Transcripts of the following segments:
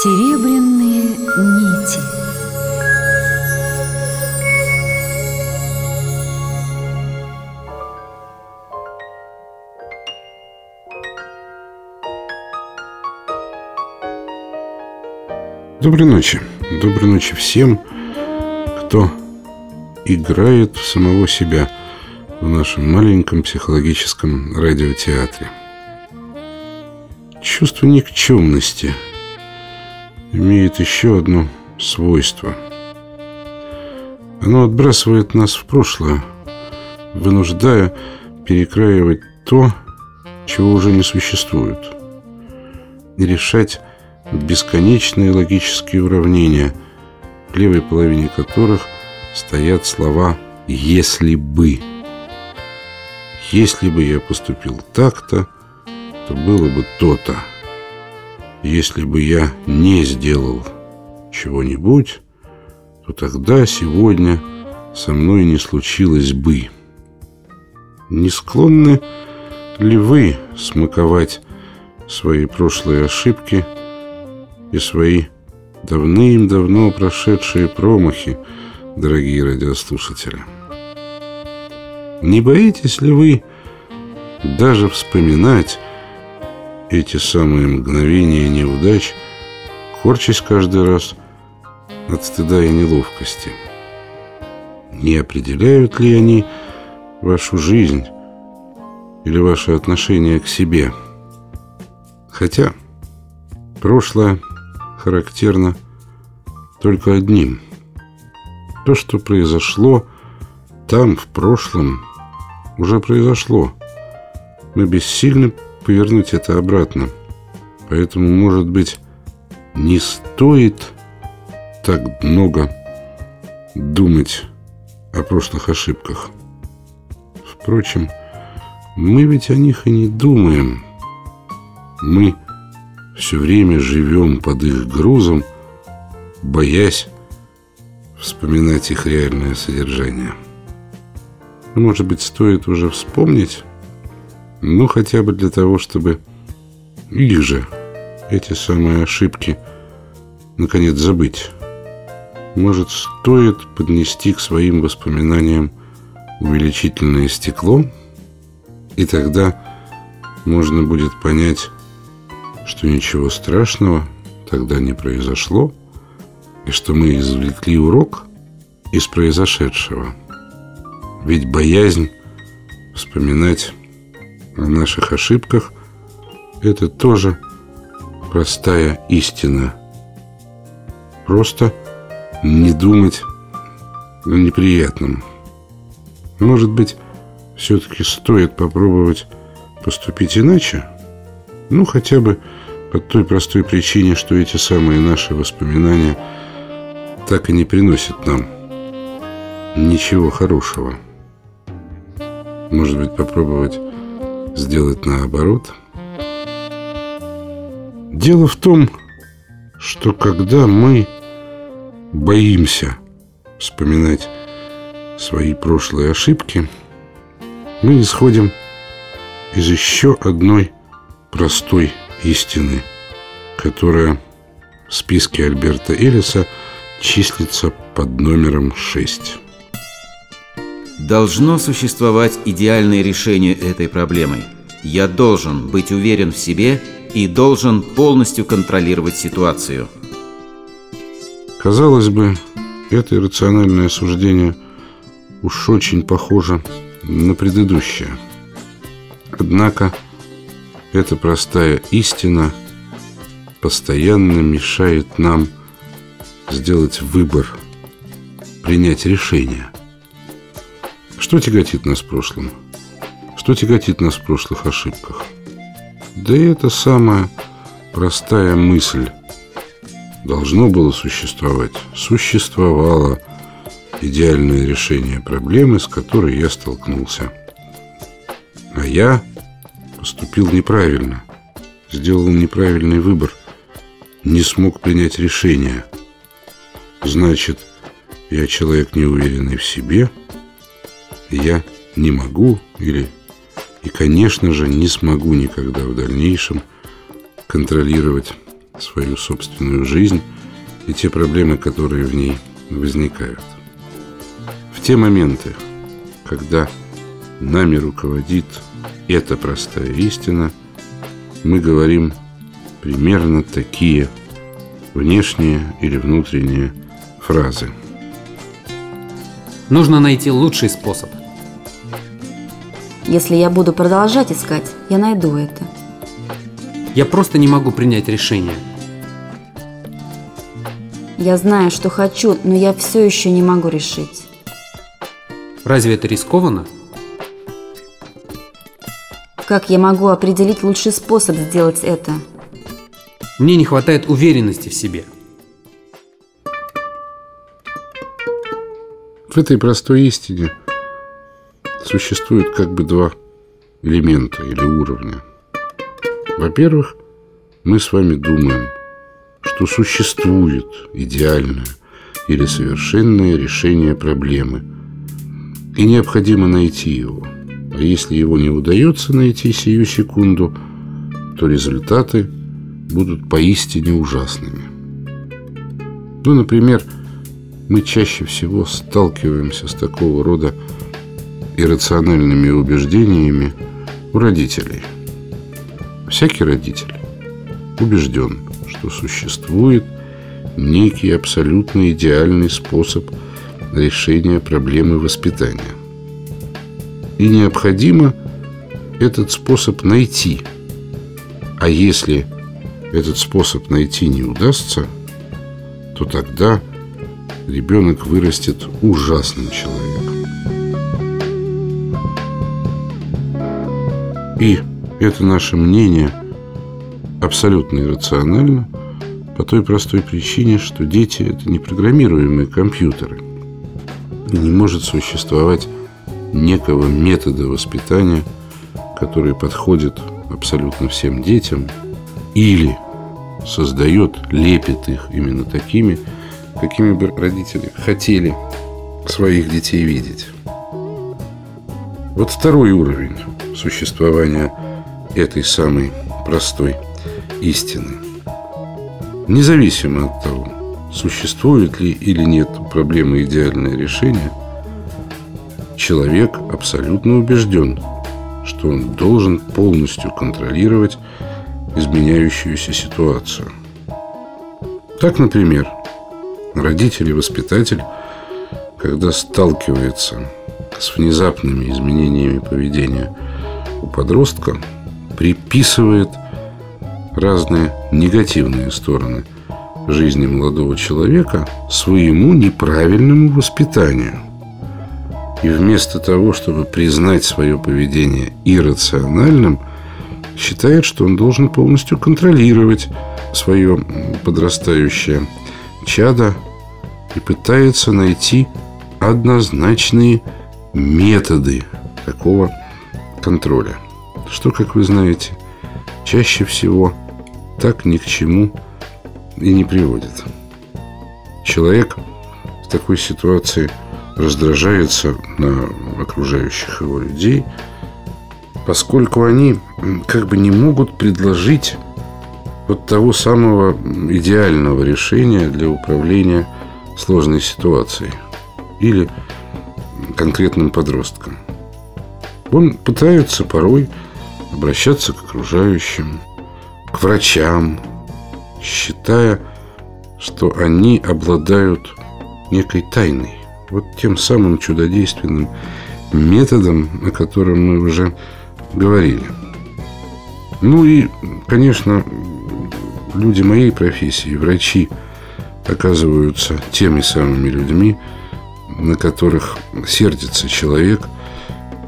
Серебряные нити Доброй ночи. Доброй ночи всем, кто играет в самого себя в нашем маленьком психологическом радиотеатре. Чувство никчемности имеет еще одно свойство. Оно отбрасывает нас в прошлое, вынуждая перекраивать то, чего уже не существует, и решать бесконечные логические уравнения, в левой половине которых стоят слова «если бы». Если бы я поступил так-то, то было бы то-то. Если бы я не сделал чего-нибудь, то тогда сегодня со мной не случилось бы. Не склонны ли вы смаковать свои прошлые ошибки и свои давным-давно прошедшие промахи, дорогие радиослушатели? Не боитесь ли вы даже вспоминать эти самые мгновения неудач, корчась каждый раз от стыда и неловкости? Не определяют ли они вашу жизнь или ваше отношение к себе? Хотя прошлое характерно только одним. То, что произошло там, в прошлом, уже произошло. Мы бессильны повернуть это обратно. Поэтому, может быть, не стоит так много думать о прошлых ошибках. Впрочем, мы ведь о них и не думаем. Мы все время живем под их грузом, боясь вспоминать их реальное содержание. Может быть, стоит уже вспомнить, ну, хотя бы для того, чтобы их же, эти самые ошибки, наконец забыть. Может, стоит поднести к своим воспоминаниям увеличительное стекло, и тогда можно будет понять, что ничего страшного тогда не произошло, и что мы извлекли урок из произошедшего – ведь боязнь вспоминать о наших ошибках – это тоже простая истина. Просто не думать о неприятном. Может быть, все-таки стоит попробовать поступить иначе? Ну, хотя бы по той простой причине, что эти самые наши воспоминания так и не приносят нам ничего хорошего. Может быть, попробовать сделать наоборот? Дело в том, что когда мы боимся вспоминать свои прошлые ошибки, мы исходим из еще одной простой истины, которая в списке Альберта Элиса числится под номером 6. Должно существовать идеальное решение этой проблемы. Я должен быть уверен в себе и должен полностью контролировать ситуацию. Казалось бы, это иррациональное суждение уж очень похоже на предыдущее. Однако эта простая истина постоянно мешает нам сделать выбор, принять решение – что тяготит нас в прошлом? Что тяготит нас в прошлых ошибках? Да и это самая простая мысль. Должно было существовать. Существовало идеальное решение проблемы, с которой я столкнулся. А я поступил неправильно. Сделал неправильный выбор. Не смог принять решение. Значит, я человек неуверенный в себе – я не могу или и, конечно же, не смогу никогда в дальнейшем контролировать свою собственную жизнь и те проблемы, которые в ней возникают. В те моменты, когда нами руководит эта простая истина, мы говорим примерно такие внешние или внутренние фразы. Нужно найти лучший способ. Если я буду продолжать искать, я найду это. Я просто не могу принять решение. Я знаю, что хочу, но я все еще не могу решить. Разве это рискованно? Как я могу определить лучший способ сделать это? Мне не хватает уверенности в себе. В этой простой истине существует как бы два элемента или уровня. Во-первых, мы с вами думаем, что существует идеальное или совершенное решение проблемы, и необходимо найти его. А если его не удается найти сию секунду, то результаты будут поистине ужасными. Ну, например, мы чаще всего сталкиваемся с такого рода иррациональными убеждениями у родителей. Всякий родитель убежден, что существует некий абсолютно идеальный способ решения проблемы воспитания. И необходимо этот способ найти. А если этот способ найти не удастся, то тогда ребенок вырастет ужасным человеком. И это наше мнение абсолютно иррационально по той простой причине, что дети – это непрограммируемые компьютеры. И не может существовать некого метода воспитания, который подходит абсолютно всем детям или создает, лепит их именно такими, какими бы родители хотели своих детей видеть. Вот второй уровень существования этой самой простой истины. Независимо от того, существует ли или нет проблемы идеальное решение, человек абсолютно убежден, что он должен полностью контролировать изменяющуюся ситуацию. Так, например, родитель и воспитатель, когда сталкивается с внезапными изменениями поведения у подростка, приписывает разные негативные стороны жизни молодого человека своему неправильному воспитанию. И вместо того, чтобы признать свое поведение иррациональным, считает, что он должен полностью контролировать свое подрастающее чадо и пытается найти однозначные методы такого контроля. Что, как вы знаете, чаще всего так ни к чему и не приводит. Человек в такой ситуации раздражается на окружающих его людей, поскольку они как бы не могут предложить вот того самого идеального решения для управления сложной ситуацией или конкретным подростком. Он пытается порой обращаться к окружающим, к врачам, считая, что они обладают некой тайной, вот тем самым чудодейственным методом, о котором мы уже говорили. Ну и, конечно, люди моей профессии, врачи, оказываются теми самыми людьми, на которых сердится человек,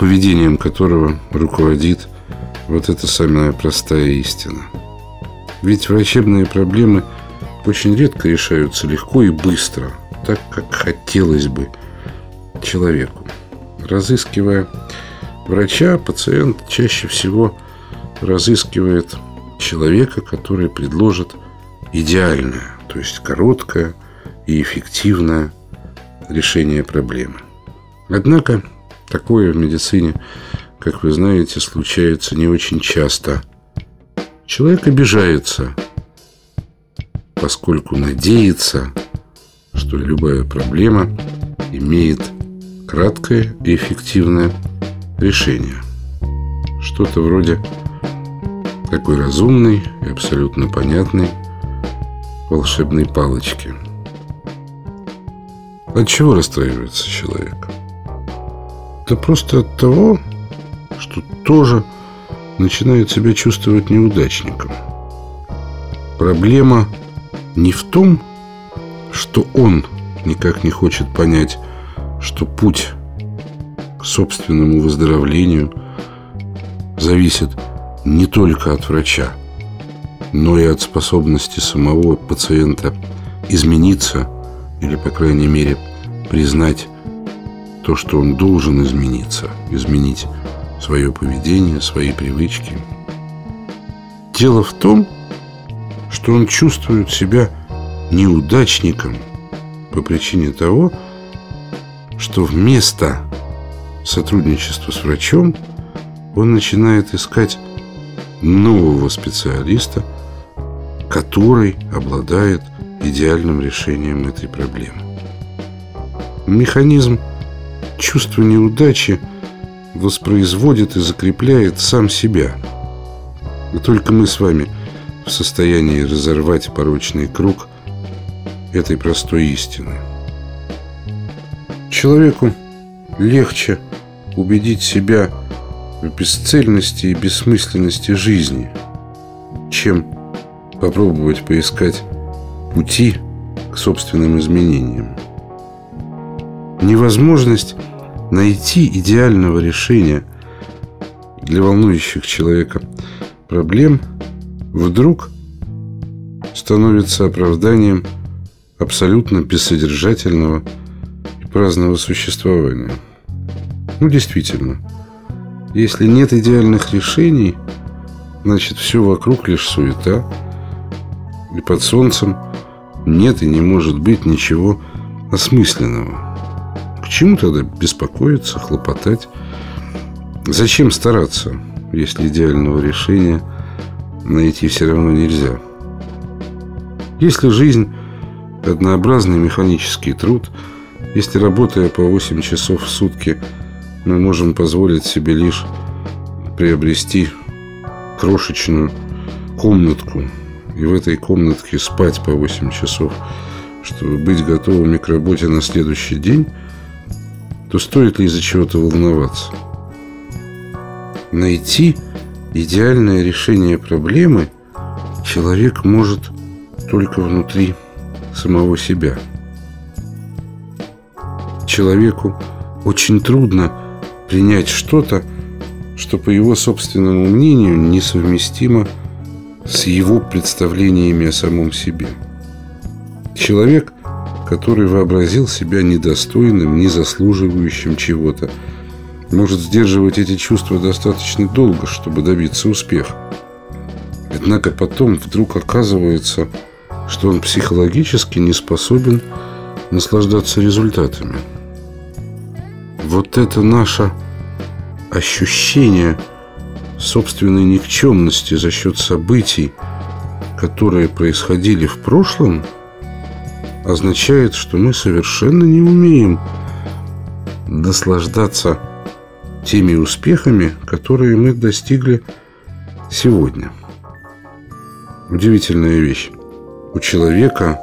поведением которого руководит вот эта самая простая истина. Ведь врачебные проблемы очень редко решаются легко и быстро, так, как хотелось бы человеку. Разыскивая врача, пациент чаще всего разыскивает человека, который предложит идеальное, то есть короткое и эффективное решение проблемы. Однако такое в медицине, как вы знаете, случается не очень часто. Человек обижается поскольку надеется, что любая проблема имеет краткое и эффективное решение. Что-то вроде такой разумной и абсолютно понятной волшебной палочки. От чего расстраивается человек? Да просто от того, что тоже начинает себя чувствовать неудачником. Проблема не в том, что он никак не хочет понять, что путь к собственному выздоровлению зависит не только от врача, но и от способности самого пациента измениться или, по крайней мере, признать то, что он должен измениться, изменить свое поведение, свои привычки. Дело в том, что он чувствует себя неудачником по причине того, что вместо сотрудничества с врачом он начинает искать нового специалиста, который обладает идеальным решением этой проблемы. Механизм чувства неудачи воспроизводит и закрепляет сам себя. И только мы с вами в состоянии разорвать порочный круг этой простой истины. Человеку легче убедить себя в бесцельности и бессмысленности жизни, чем попробовать поискать пути к собственным изменениям. Невозможность найти идеального решения для волнующих человека проблем вдруг становится оправданием абсолютно бессодержательного и праздного существования. Ну, действительно, если нет идеальных решений, значит, все вокруг лишь суета, и под солнцем нет и не может быть ничего осмысленного чему тогда беспокоиться, хлопотать? Зачем стараться, если идеального решения найти все равно нельзя? Если жизнь – однообразный механический труд, если работая по 8 часов в сутки мы можем позволить себе лишь приобрести крошечную комнатку и в этой комнатке спать по 8 часов, чтобы быть готовыми к работе на следующий день – то стоит ли из-за чего-то волноваться? Найти идеальное решение проблемы человек может только внутри самого себя. Человеку очень трудно принять что-то, что, по его собственному мнению, несовместимо с его представлениями о самом себе. Человек который вообразил себя недостойным, не заслуживающим чего-то, может сдерживать эти чувства достаточно долго, чтобы добиться успеха. Однако потом вдруг оказывается, что он психологически не способен наслаждаться результатами. Вот это наше ощущение собственной никчемности за счет событий, которые происходили в прошлом – означает, что мы совершенно не умеем наслаждаться теми успехами, которые мы достигли сегодня. Удивительная вещь. У человека,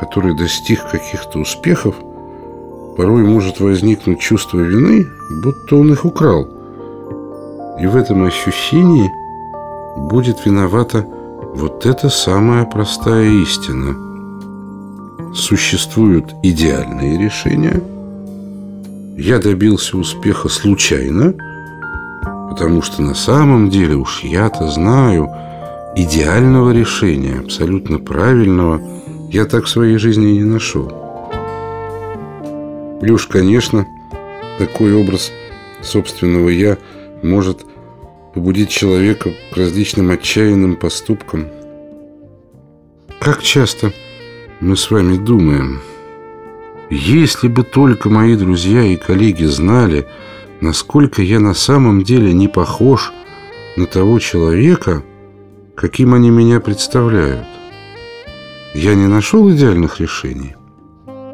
который достиг каких-то успехов, порой может возникнуть чувство вины, будто он их украл. И в этом ощущении будет виновата вот эта самая простая истина – существуют идеальные решения. Я добился успеха случайно, потому что на самом деле уж я-то знаю идеального решения, абсолютно правильного, я так в своей жизни не нашел. И уж, конечно, такой образ собственного «я» может побудить человека к различным отчаянным поступкам. Как часто мы с вами думаем, если бы только мои друзья и коллеги знали, насколько я на самом деле не похож на того человека, каким они меня представляют. я не нашел идеальных решений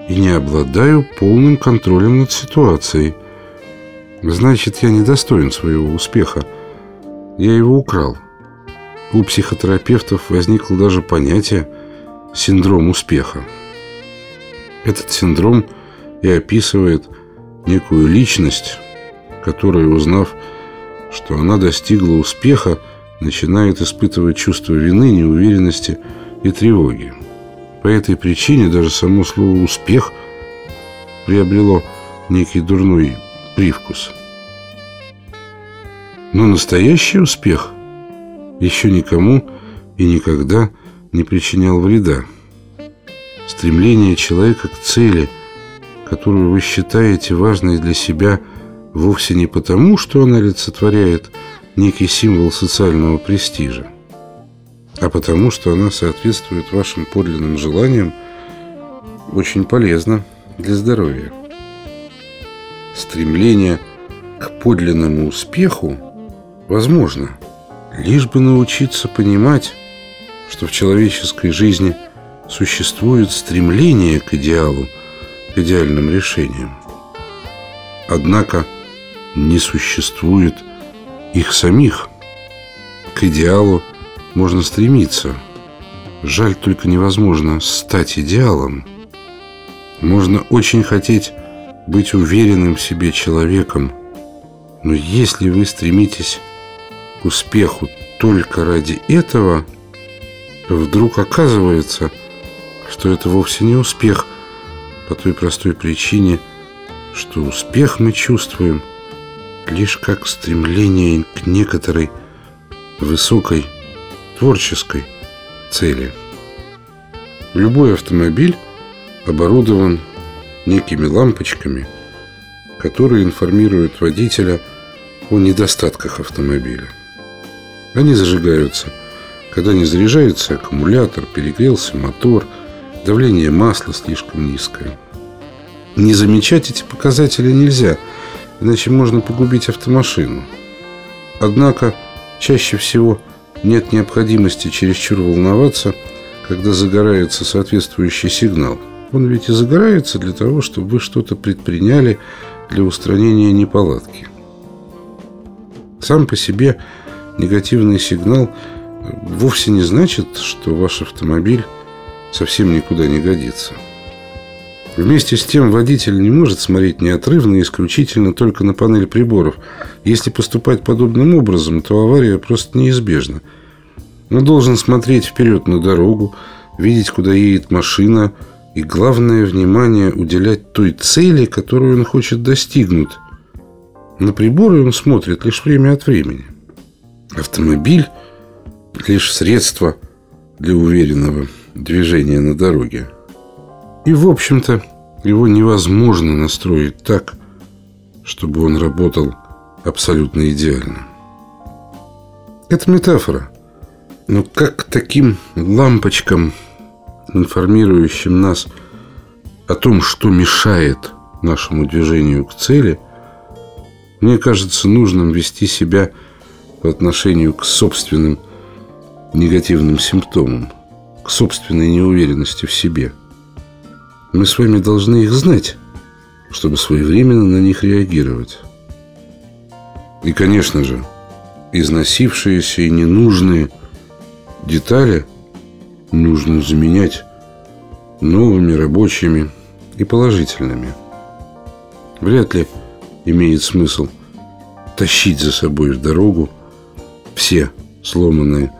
и не обладаю полным контролем над ситуацией. Значит, я недостоин своего успеха. Я его украл. У психотерапевтов возникло даже понятие «синдром успеха». Этот синдром и описывает некую личность, которая, узнав, что она достигла успеха, начинает испытывать чувство вины, неуверенности и тревоги. По этой причине даже само слово «успех» приобрело некий дурной привкус. Но настоящий успех еще никому и никогда не причинял вреда. Стремление человека к цели, которую вы считаете важной для себя, вовсе не потому, что она олицетворяет некий символ социального престижа, а потому что она соответствует вашим подлинным желаниям, очень полезна для здоровья. Стремление к подлинному успеху возможно, лишь бы научиться понимать, что в человеческой жизни существует стремление к идеалу, к идеальным решениям. Однако не существует их самих. К идеалу – можно стремиться. Жаль только невозможно стать идеалом. Можно очень хотеть быть уверенным в себе человеком, но если вы стремитесь к успеху только ради этого, то вдруг оказывается, что это вовсе не успех по той простой причине, что успех мы чувствуем лишь как стремление к некоторой высокой творческой цели. Любой автомобиль оборудован некими лампочками, которые информируют водителя о недостатках автомобиля. Они зажигаются, когда не заряжается аккумулятор, перегрелся мотор, давление масла слишком низкое. Не замечать эти показатели нельзя, иначе можно погубить автомашину. Однако чаще всего – нет необходимости чересчур волноваться, когда загорается соответствующий сигнал. Он ведь и загорается для того, чтобы вы что-то предприняли для устранения неполадки. Сам по себе негативный сигнал вовсе не значит, что ваш автомобиль совсем никуда не годится. Вместе с тем водитель не может смотреть неотрывно и исключительно только на панель приборов. Если поступать подобным образом, то авария просто неизбежна. Он должен смотреть вперед на дорогу, видеть, куда едет машина, и главное внимание уделять той цели, которую он хочет достигнуть. На приборы он смотрит лишь время от времени. Автомобиль – лишь средство для уверенного движения на дороге. И, в общем-то, его невозможно настроить так, чтобы он работал абсолютно идеально. Это метафора. Но как к таким лампочкам, информирующим нас о том, что мешает нашему движению к цели, мне кажется нужным вести себя по отношению к собственным негативным симптомам, к собственной неуверенности в себе – мы с вами должны их знать, чтобы своевременно на них реагировать. И, конечно же, износившиеся и ненужные детали нужно заменять новыми, рабочими и положительными. Вряд ли имеет смысл тащить за собой в дорогу все сломанные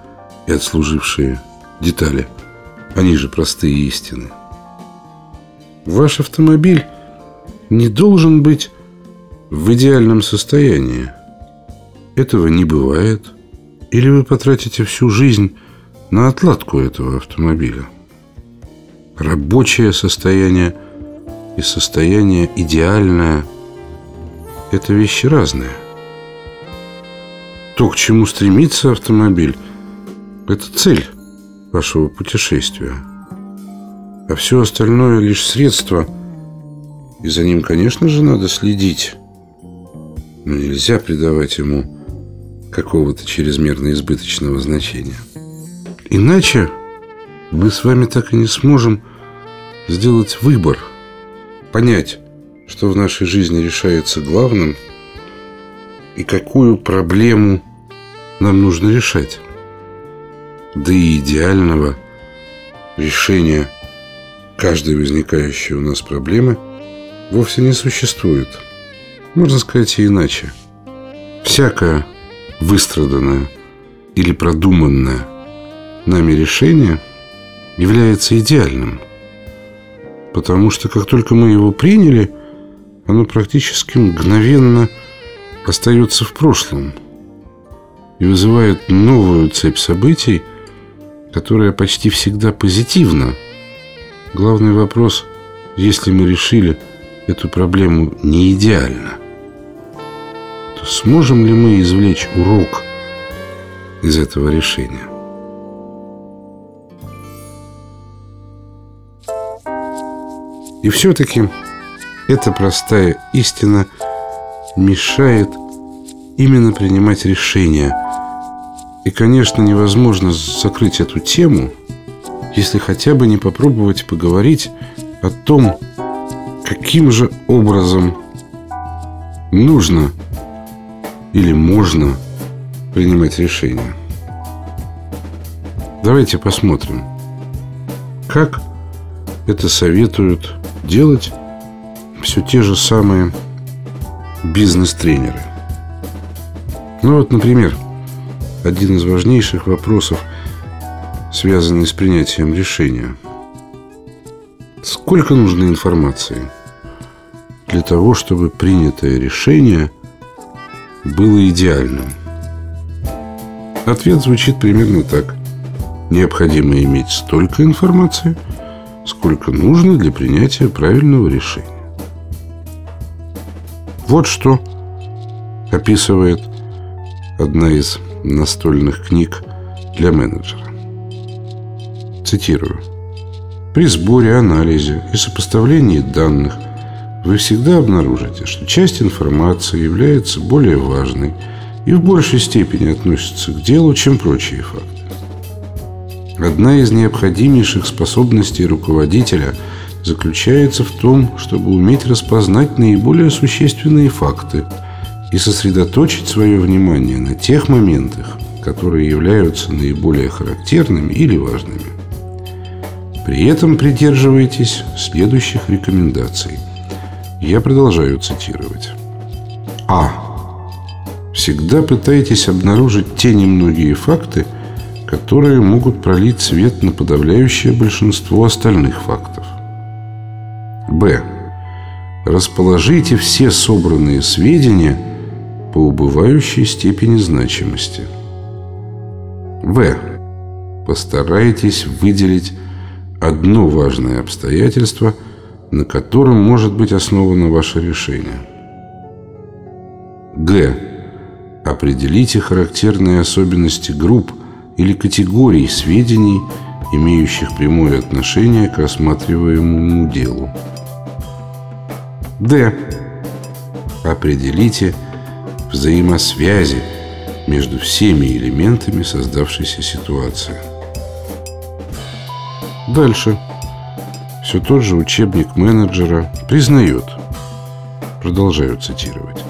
и отслужившие детали. Они же простые истины. Ваш автомобиль не должен быть в идеальном состоянии. Этого не бывает. Или вы потратите всю жизнь на отладку этого автомобиля. Рабочее состояние и состояние идеальное – это вещи разные. То, к чему стремится автомобиль – это цель вашего путешествия – а все остальное лишь средство, и за ним, конечно же, надо следить. Но нельзя придавать ему какого-то чрезмерно избыточного значения. Иначе мы с вами так и не сможем сделать выбор, понять, что в нашей жизни решается главным и какую проблему нам нужно решать. Да и идеального решения каждой возникающей у нас проблемы вовсе не существует. Можно сказать и иначе. Всякое выстраданное или продуманное нами решение является идеальным. Потому что как только мы его приняли, оно практически мгновенно остается в прошлом и вызывает новую цепь событий, которая почти всегда позитивна. Главный вопрос, если мы решили эту проблему не идеально, то сможем ли мы извлечь урок из этого решения? И все-таки эта простая истина мешает именно принимать решения. И, конечно, невозможно закрыть эту тему, если хотя бы не попробовать поговорить о том, каким же образом нужно или можно принимать решения. Давайте посмотрим, как это советуют делать все те же самые бизнес-тренеры. Ну вот, например, один из важнейших вопросов, связанный с принятием решения. Сколько нужно информации для того, чтобы принятое решение было идеальным? Ответ звучит примерно так. Необходимо иметь столько информации – сколько нужно для принятия правильного решения. Вот что описывает одна из настольных книг для менеджера. Цитирую. При сборе, анализе и сопоставлении данных вы всегда обнаружите, что часть информации является более важной и в большей степени относится к делу, чем прочие факты. Одна из необходимейших способностей руководителя заключается в том, чтобы уметь распознать наиболее существенные факты и сосредоточить свое внимание на тех моментах, которые являются наиболее характерными или важными. При этом придерживайтесь следующих рекомендаций. Я продолжаю цитировать. А. Всегда пытайтесь обнаружить те немногие факты, которые могут пролить свет на подавляющее большинство остальных фактов. Б. Расположите все собранные сведения по убывающей степени значимости. В. Постарайтесь выделить одно важное обстоятельство, на котором может быть основано ваше решение. Г. Определите характерные особенности групп – или категорий сведений, имеющих прямое отношение к рассматриваемому делу. Д. Определите взаимосвязи между всеми элементами создавшейся ситуации. Дальше. Все тот же учебник менеджера признает, продолжаю цитировать,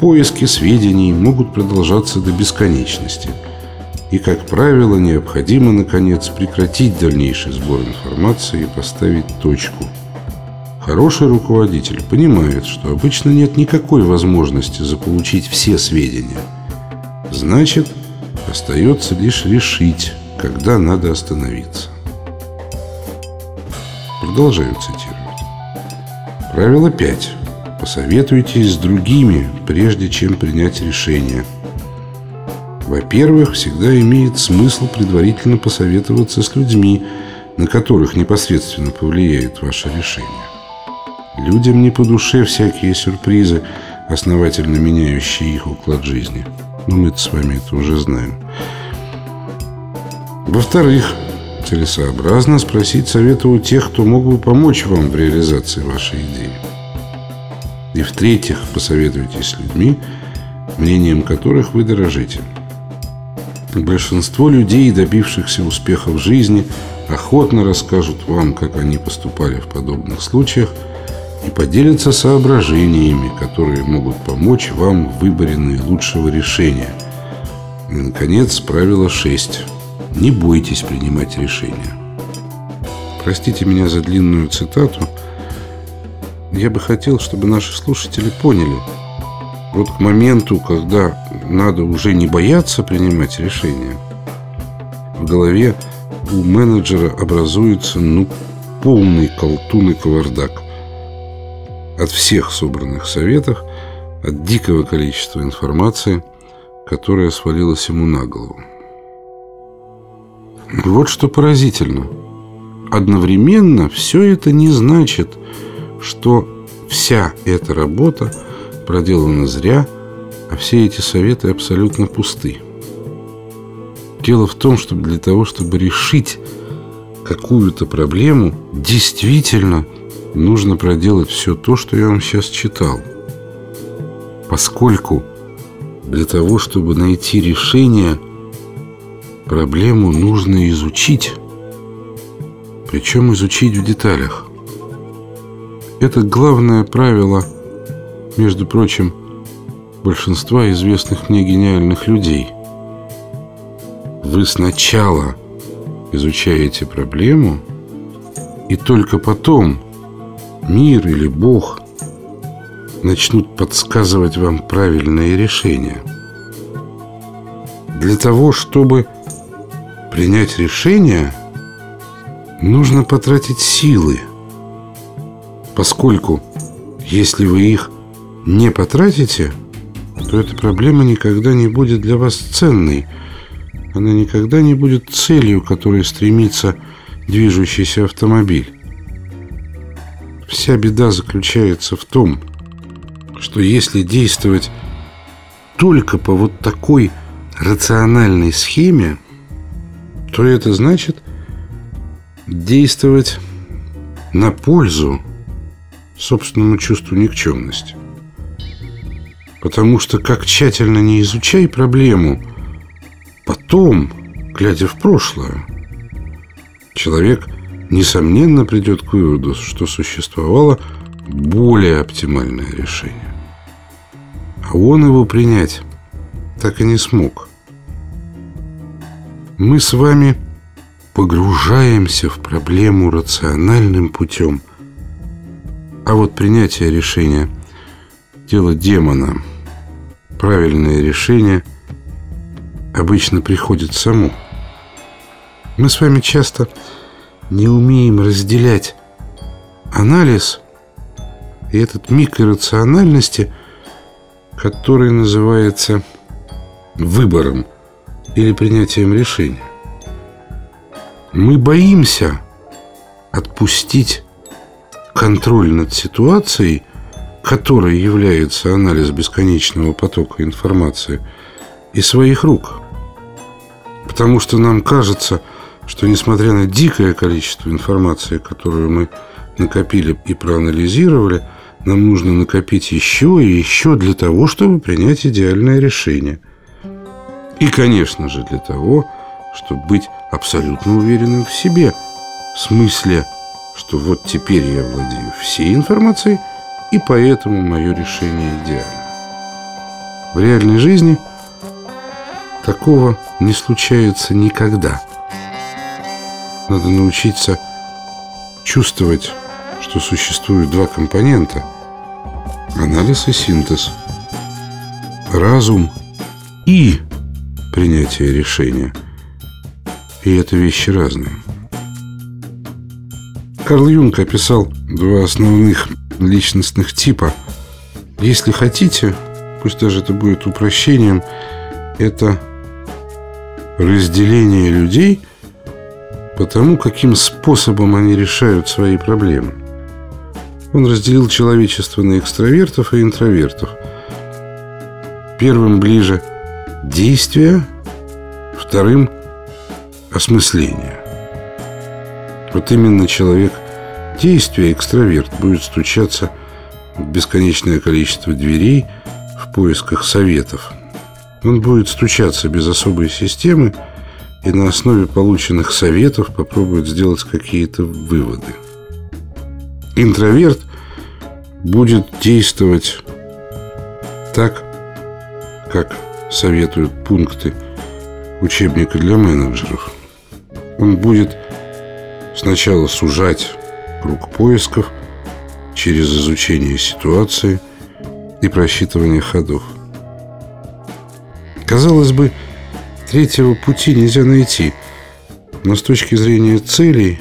поиски сведений могут продолжаться до бесконечности – и, как правило, необходимо, наконец, прекратить дальнейший сбор информации и поставить точку. Хороший руководитель понимает, что обычно нет никакой возможности заполучить все сведения. Значит, остается лишь решить, когда надо остановиться. Продолжаю цитировать. Правило 5. Посоветуйтесь с другими, прежде чем принять решение – во-первых, всегда имеет смысл предварительно посоветоваться с людьми, на которых непосредственно повлияет ваше решение. Людям не по душе всякие сюрпризы, основательно меняющие их уклад жизни. Но мы с вами это уже знаем. Во-вторых, целесообразно спросить совета у тех, кто мог бы помочь вам в реализации вашей идеи. И в-третьих, посоветуйтесь с людьми, мнением которых вы дорожите – Большинство людей, добившихся успеха в жизни, охотно расскажут вам, как они поступали в подобных случаях, и поделятся соображениями, которые могут помочь вам в выборе наилучшего решения. И, наконец, правило 6. Не бойтесь принимать решения. Простите меня за длинную цитату. Я бы хотел, чтобы наши слушатели поняли. Вот к моменту, когда надо уже не бояться принимать решения, в голове у менеджера образуется, ну, полный колтун и кавардак. От всех собранных советов, от дикого количества информации, которая свалилась ему на голову. Вот что поразительно. Одновременно все это не значит, что вся эта работа проделана зря, а все эти советы абсолютно пусты. Дело в том, что для того, чтобы решить какую-то проблему, действительно нужно проделать все то, что я вам сейчас читал. Поскольку для того, чтобы найти решение, проблему нужно изучить. Причем изучить в деталях. Это главное правило, между прочим, большинства известных мне гениальных людей. Вы сначала изучаете проблему, и только потом мир или Бог начнут подсказывать вам правильные решения. Для того, чтобы принять решение, нужно потратить силы, поскольку если вы их не потратите, то эта проблема никогда не будет для вас ценной. Она никогда не будет целью, к которой стремится движущийся автомобиль. Вся беда заключается в том, что если действовать только по вот такой рациональной схеме, то это значит действовать на пользу собственному чувству никчемности. Потому что как тщательно не изучай проблему, потом, глядя в прошлое, человек несомненно придет к выводу, что существовало более оптимальное решение. А он его принять так и не смог. Мы с вами погружаемся в проблему рациональным путем. А вот принятие решения – дело демона. Правильное решение обычно приходит само. Мы с вами часто не умеем разделять анализ и этот миг иррациональности, который называется выбором или принятием решения. Мы боимся отпустить контроль над ситуацией, которой является анализ бесконечного потока информации, из своих рук. Потому что нам кажется, что несмотря на дикое количество информации, которую мы накопили и проанализировали, нам нужно накопить еще и еще для того, чтобы принять идеальное решение. И, конечно же, для того, чтобы быть абсолютно уверенным в себе. В смысле, что вот теперь я владею всей информацией, и поэтому мое решение идеально. В реальной жизни такого не случается никогда. Надо научиться чувствовать, что существуют два компонента – анализ и синтез. Разум и принятие решения – и это вещи разные. Карл Юнг описал два основных личностных типа. Если хотите, пусть даже это будет упрощением, это разделение людей по тому, каким способом они решают свои проблемы. Он разделил человечество на экстравертов и интровертов. Первым ближе действия, вторым осмысления. Вот именно человек действия, экстраверт, будет стучаться в бесконечное количество дверей в поисках советов. Он будет стучаться без особой системы, и на основе полученных советов попробует сделать какие-то выводы. Интроверт будет действовать так, как советуют пункты учебника для менеджеров. Он будет сначала сужать круг поисков через изучение ситуации и просчитывание ходов. Казалось бы, третьего пути нельзя найти, но с точки зрения целей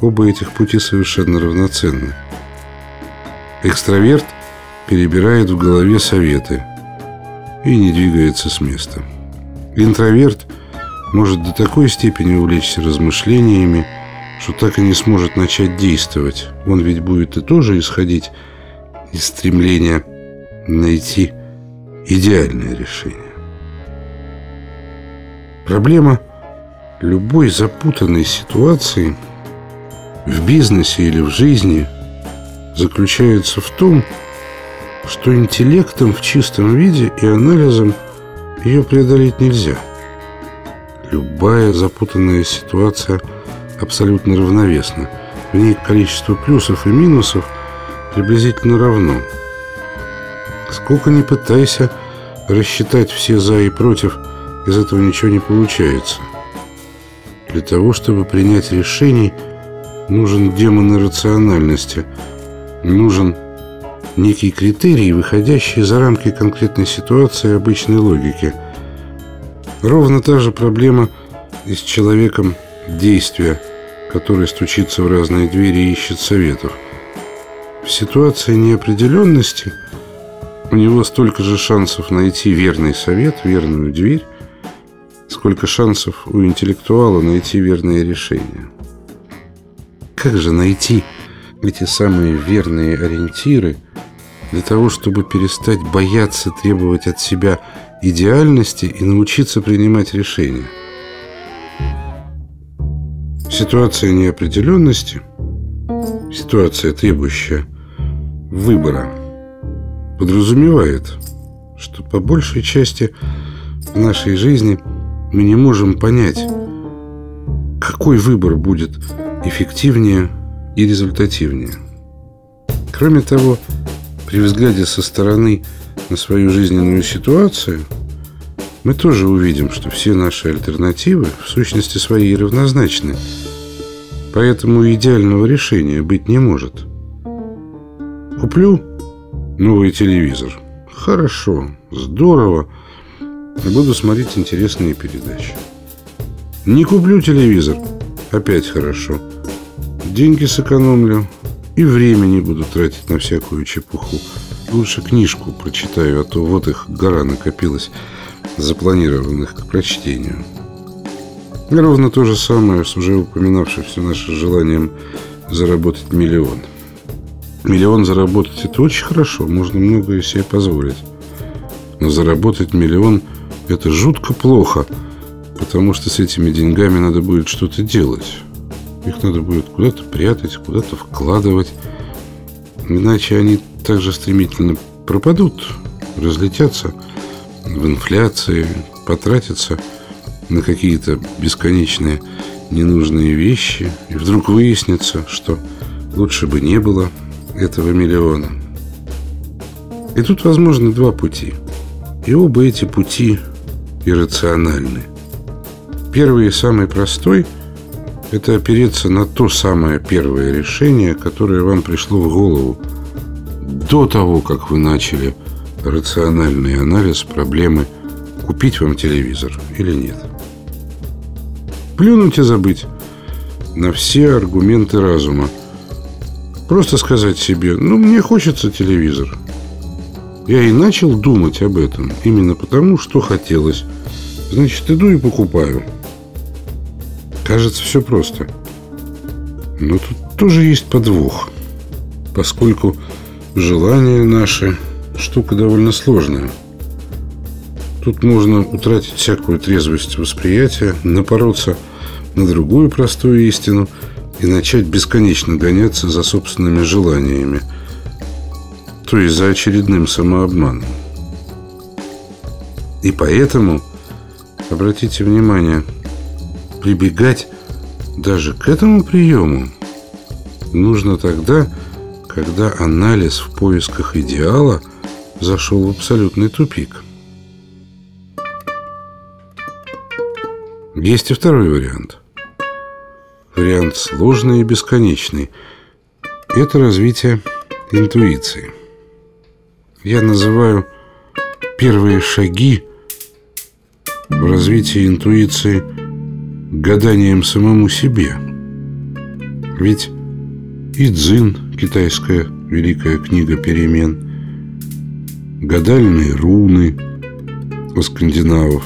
оба этих пути совершенно равноценны. Экстраверт перебирает в голове советы и не двигается с места. Интроверт может до такой степени увлечься размышлениями, что так и не сможет начать действовать. Он ведь будет и тоже исходить из стремления найти идеальное решение. Проблема любой запутанной ситуации в бизнесе или в жизни заключается в том, что интеллектом в чистом виде и анализом ее преодолеть нельзя. Любая запутанная ситуация абсолютно равновесна. В ней количество плюсов и минусов приблизительно равно. Сколько ни пытайся рассчитать все «за» и «против», из этого ничего не получается. Для того, чтобы принять решение, нужен демон рациональности, нужен некий критерий, выходящий за рамки конкретной ситуации и обычной логики. Ровно та же проблема и с человеком действия, который стучится в разные двери и ищет советов. В ситуации неопределенности у него столько же шансов найти верный совет, верную дверь, сколько шансов у интеллектуала найти верные решения. Как же найти эти самые верные ориентиры для того, чтобы перестать бояться требовать от себя идеальности и научиться принимать решения? Ситуация неопределенности, ситуация, требующая выбора, подразумевает, что по большей части в нашей жизни – мы не можем понять, какой выбор будет эффективнее и результативнее. Кроме того, при взгляде со стороны на свою жизненную ситуацию, мы тоже увидим, что все наши альтернативы в сущности своей равнозначны. Поэтому идеального решения быть не может. Куплю новый телевизор. Хорошо, здорово и буду смотреть интересные передачи. Не куплю телевизор. Опять хорошо. Деньги сэкономлю и времени буду тратить на всякую чепуху. Лучше книжку прочитаю, а то вот их гора накопилась, запланированных к прочтению. Ровно то же самое с уже упоминавшимся нашим желанием заработать миллион. Миллион заработать – это очень хорошо, можно многое себе позволить. Но заработать миллион – это жутко плохо, потому что с этими деньгами надо будет что-то делать. Их надо будет куда-то прятать, куда-то вкладывать. Иначе они также стремительно пропадут, разлетятся в инфляции, потратятся на какие-то бесконечные ненужные вещи. И вдруг выяснится, что лучше бы не было этого миллиона. И тут возможно два пути. И оба эти пути иррациональны. Первый и самый простой – это опереться на то самое первое решение, которое вам пришло в голову до того, как вы начали рациональный анализ проблемы купить вам телевизор или нет. Плюнуть и забыть на все аргументы разума. Просто сказать себе, ну, мне хочется телевизор. Я и начал думать об этом именно потому, что хотелось – Значит, иду и покупаю. Кажется, все просто. Но тут тоже есть подвох. Поскольку желание наше штука довольно сложная. Тут можно утратить всякую трезвость восприятия, напороться на другую простую истину и начать бесконечно гоняться за собственными желаниями, то есть за очередным самообманом. И поэтому Обратите внимание, прибегать даже к этому приему нужно тогда, когда анализ в поисках идеала зашел в абсолютный тупик. Есть и второй вариант. Вариант сложный и бесконечный. Это развитие интуиции. Я называю первые шаги в развитии интуиции гаданием самому себе. Ведь и дзин, китайская великая книга перемен, гадальные руны у скандинавов,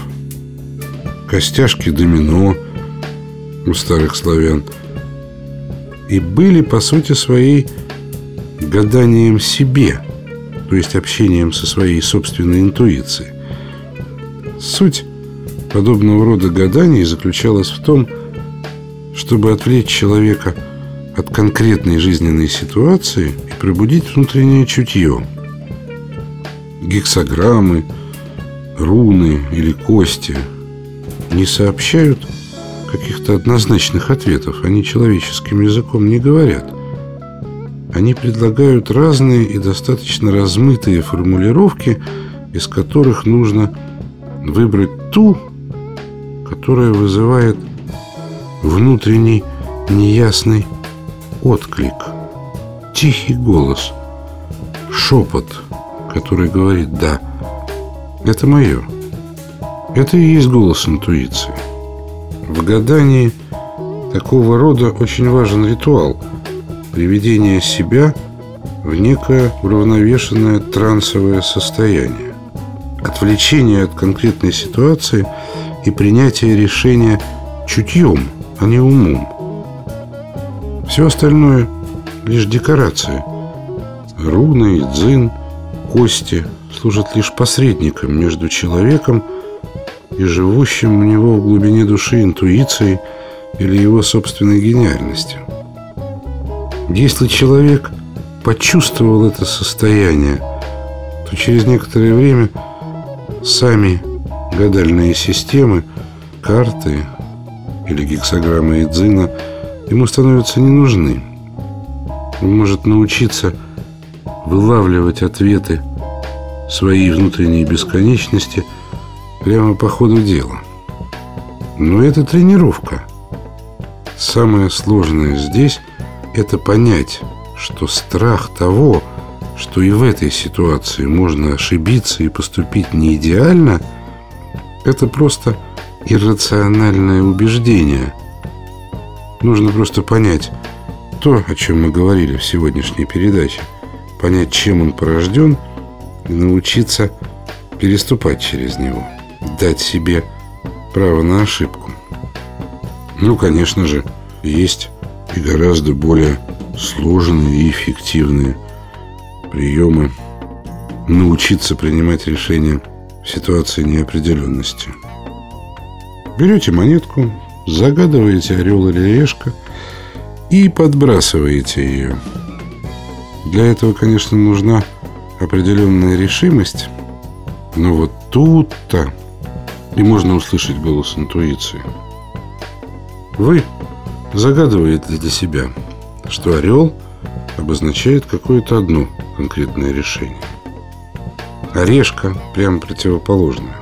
костяшки домино у старых славян и были, по сути своей, гаданием себе, то есть общением со своей собственной интуицией. Суть подобного рода гаданий заключалась в том, чтобы отвлечь человека от конкретной жизненной ситуации и пробудить внутреннее чутье. Гексограммы, руны или кости не сообщают каких-то однозначных ответов, они человеческим языком не говорят. Они предлагают разные и достаточно размытые формулировки, из которых нужно выбрать ту, которая вызывает внутренний неясный отклик, тихий голос, шепот, который говорит «да». Это мое. Это и есть голос интуиции. В гадании такого рода очень важен ритуал – приведение себя в некое уравновешенное трансовое состояние, отвлечение от конкретной ситуации – и принятие решения чутьем, а не умом. Все остальное – лишь декорация. Руны, дзин, кости служат лишь посредником между человеком и живущим у него в глубине души интуицией или его собственной гениальностью. Если человек почувствовал это состояние, то через некоторое время сами гадальные системы, карты или гексограммы Идзина ему становятся не нужны. Он может научиться вылавливать ответы своей внутренней бесконечности прямо по ходу дела. Но это тренировка. Самое сложное здесь – это понять, что страх того, что и в этой ситуации можно ошибиться и поступить не идеально – это просто иррациональное убеждение. Нужно просто понять то, о чем мы говорили в сегодняшней передаче. Понять, чем он порожден, и научиться переступать через него. Дать себе право на ошибку. Ну, конечно же, есть и гораздо более сложные и эффективные приемы научиться принимать решения в ситуации неопределенности. Берете монетку, загадываете орел или решка и подбрасываете ее. Для этого, конечно, нужна определенная решимость, но вот тут-то и можно услышать голос интуиции. Вы загадываете для себя, что орел обозначает какое-то одно конкретное решение а решка прямо противоположная.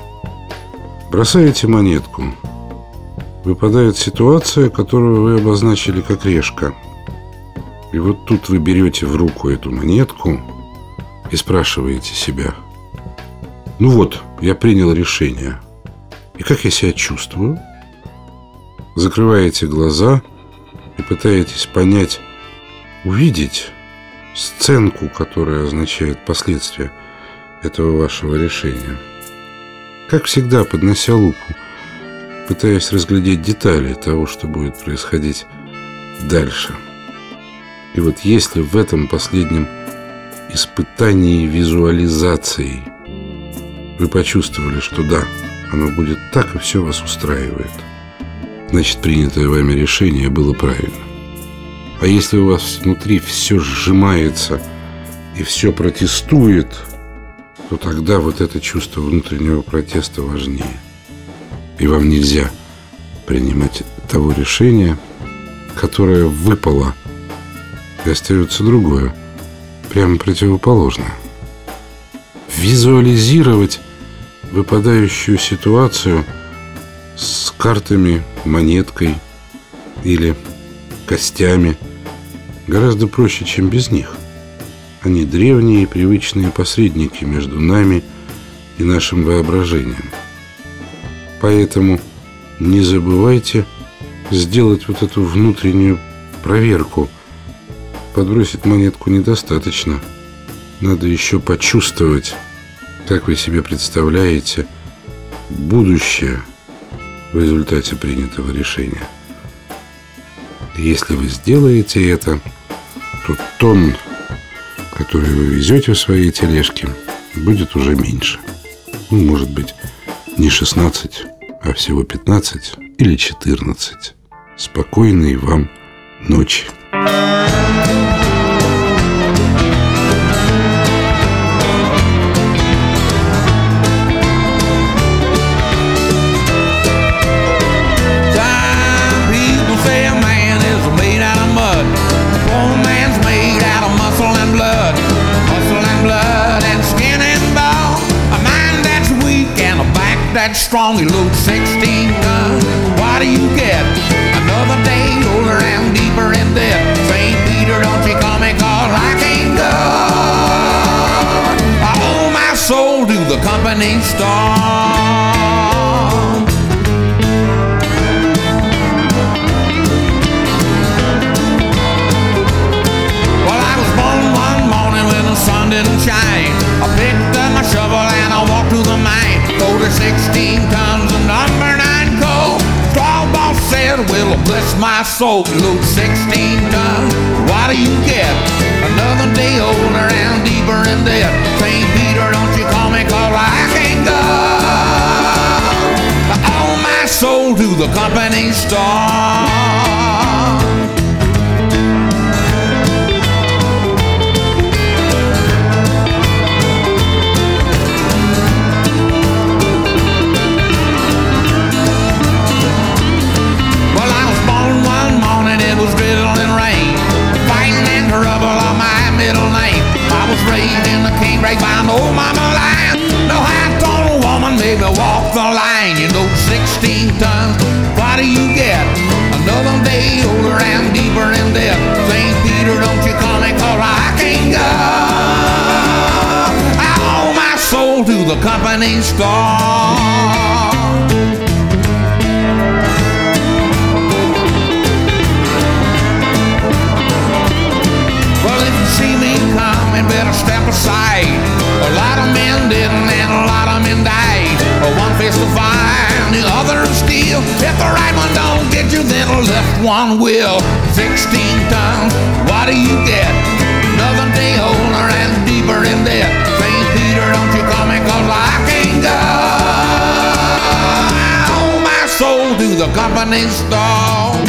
Бросаете монетку. Выпадает ситуация, которую вы обозначили как решка. И вот тут вы берете в руку эту монетку и спрашиваете себя. Ну вот, я принял решение. И как я себя чувствую? Закрываете глаза и пытаетесь понять, увидеть сценку, которая означает последствия – этого вашего решения. Как всегда, поднося лупу, пытаясь разглядеть детали того, что будет происходить дальше. И вот если в этом последнем испытании визуализацией вы почувствовали, что да, оно будет так, и все вас устраивает, значит, принятое вами решение было правильно. А если у вас внутри все сжимается и все протестует – то тогда вот это чувство внутреннего протеста важнее. И вам нельзя принимать того решения, которое выпало, и остается другое, прямо противоположное. Визуализировать выпадающую ситуацию с картами, монеткой или костями гораздо проще, чем без них. Они древние и привычные посредники между нами и нашим воображением. Поэтому не забывайте сделать вот эту внутреннюю проверку. Подбросить монетку недостаточно. Надо еще почувствовать, как вы себе представляете будущее в результате принятого решения. Если вы сделаете это, то тон, который вы везете в своей тележке, будет уже меньше. Ну, может быть, не 16, а всего 15 или 14. Спокойной вам ночи. Strong. You load 16 guns. What do you get? Another day older and deeper in debt. St. Peter, don't you call me cause I can't go. I owe my soul to the company store. 16 tons of number nine coal. Straw boss said, Well, bless my soul, load 16 tons. What do you get? Another day older and deeper in debt. St. Peter, don't you call me cause I can't go. I owe my soul to the company store. Company store. Well, if you see me coming, better step aside. A lot of men didn't, and a lot of men died. One fist of fire, the other steel. If the right one don't get you, then the left one will. 16 tons, what do you get? The company store.